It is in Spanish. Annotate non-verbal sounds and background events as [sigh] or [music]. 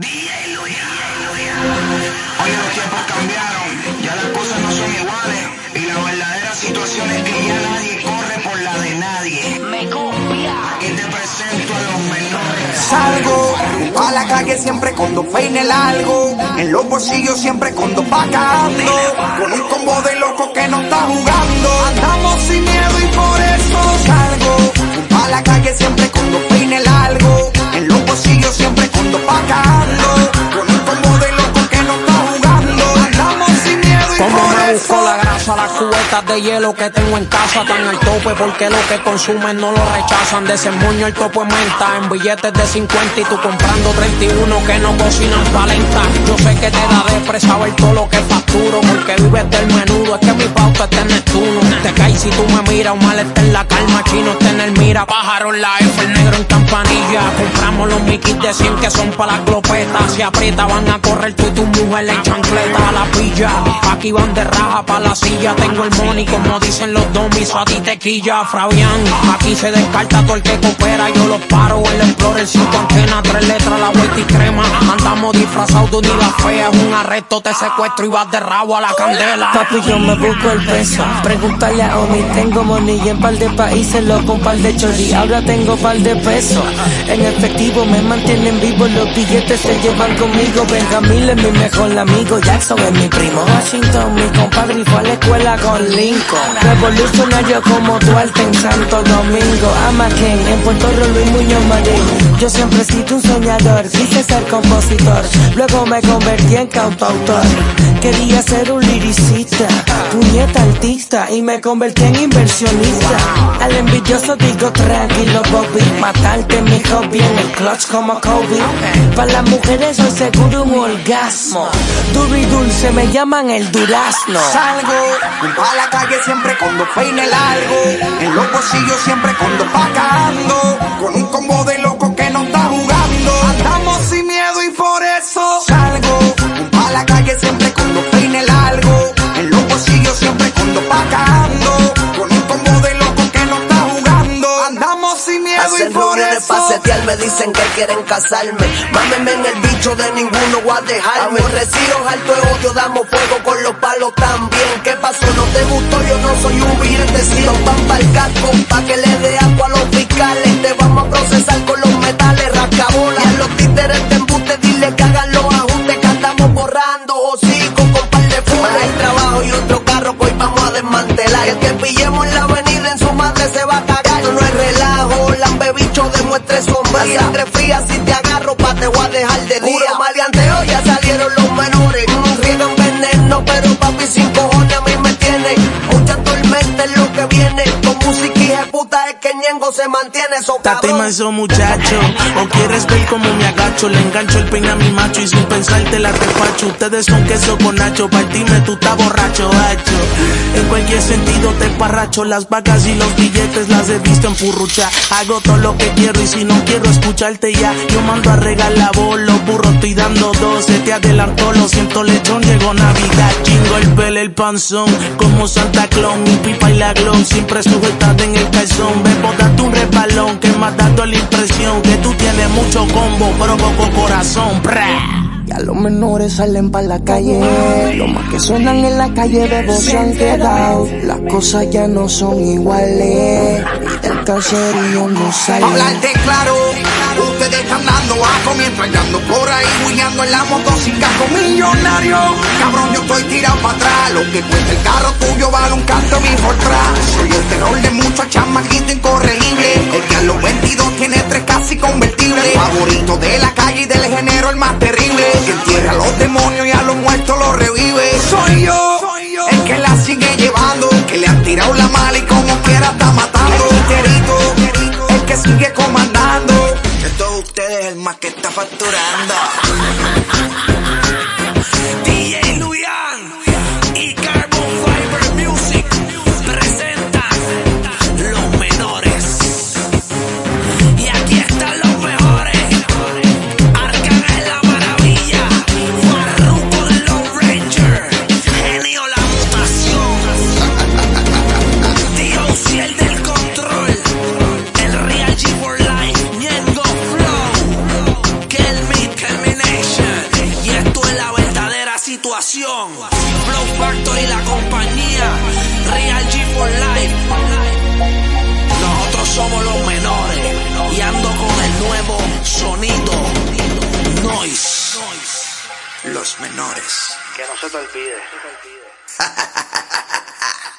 Oye, los tiempos cambiaron, ya las cosas no son iguales. Y la verdadera situación es que ya nadie corre por la de nadie. Me copia. Y te presento a los menores. Salgo a la calle siempre con dos peines largos. En los bolsillos siempre con dos pacando. Cubetas de hielo que tengo en casa están al tope porque lo que consumen no lo rechazan. Desembuño el topo en menta en billetes de 50 y tú comprando 31 que no cocinan palenta. Yo sé que te da depre saber todo lo que facturo porque vives del menudo. Es que mi pauta está en Neptuno. Te caes si tú me miras, un mal está en la calma, chino está en el mira. Pájaro la F, el negro en campanilla. Compramos los miquis de 100 que son para las glopetas. Si aprieta van a correr tú y tu mujer en chancleta a la pilla. Aquí van de raja para la silla. Tengo el money como dicen los domis. A ti te quilla, Fabián. Aquí se descarta todo el que coopera. Yo los paro el Explorer 5 antenas, tres letras, la vuelta y crema. Andamos disfrazados de unidad fea. Es un arresto, te secuestro y vas de rabo a la candela. Papi, yo me busco el peso. Pregúntale a Omi, tengo money en par de países, loco, un par de chorri. Ahora tengo par de pesos. En efectivo me mantienen vivo, los billetes se llevan conmigo. Benjamín es mi mejor amigo, Jackson es mi primo. Washington, mi compadre, y fue a la escuela con Lincoln. Revolucionario como Duarte en Santo Domingo. Amaken, en Puerto Rico, Luis Muñoz Marín. Yo siempre he sido un soñador, quise ser compositor. Luego me convertí en cantautor. Quería ser un liricista, y me convertí en inversionista. Al envidioso digo tranquilo, Bobby. Matarte mi hobby en el clutch como Kobe. Para las mujeres soy seguro un orgasmo. Duro y dulce me llaman el durazno. Salgo a la calle siempre con dos peines largos. En los bolsillos siempre con dos pacando. Eso. pa' setear, me dicen que quieren casarme. Mámenme en el bicho de ninguno voy a dejarme. Aborrecidos, alto de odio, damos fuego con los palos también. ¿Qué pasó? ¿No te gustó? Yo no soy un billete, van para el casco, pa' que le dé agua a los fiscales. Se mantiene so Tate cabrón. manso muchacho, o quieres ver cómo me agacho, le engancho el peine a mi macho y sin pensarte la despacho. Ustedes son queso con nacho, partime tú estás borracho, hacho. En cualquier sentido te parracho, las vacas y los billetes las he visto en purrucha. Hago todo lo que quiero y si no quiero escucharte ya, yo mando a regalar vos, los burros estoy dando dos, se te adelantó, lo siento lechón, llegó Navidad, chingo el panzón, como Santa Claus, mi pipa y la glow, siempre sujetada en el calzón, bebo, date un resbalón, que más dando la impresión, que tú tienes mucho combo, pero poco corazón. Ya los menores salen para la calle, los más que suenan en la calle de vos se han quedado. Las cosas ya no son iguales, salen. hablarte claro, ustedes están dando asco mientras yo ando por ahí huyendo en la moto sin casco millonario. Cabrón, yo estoy tirado para atrás. Lo que cuesta el carro tuyo vale un canto mi Fortran. Soy el terror de muchos chamaquitos incorregible. El que a los 22 tiene tres casi convertibles. Facturando. Flow Factory, la compañía. Real G for Life. Nosotros somos los menores. Y ando con el nuevo sonido. Noise. Los menores. Que no se te olvide. [laughs]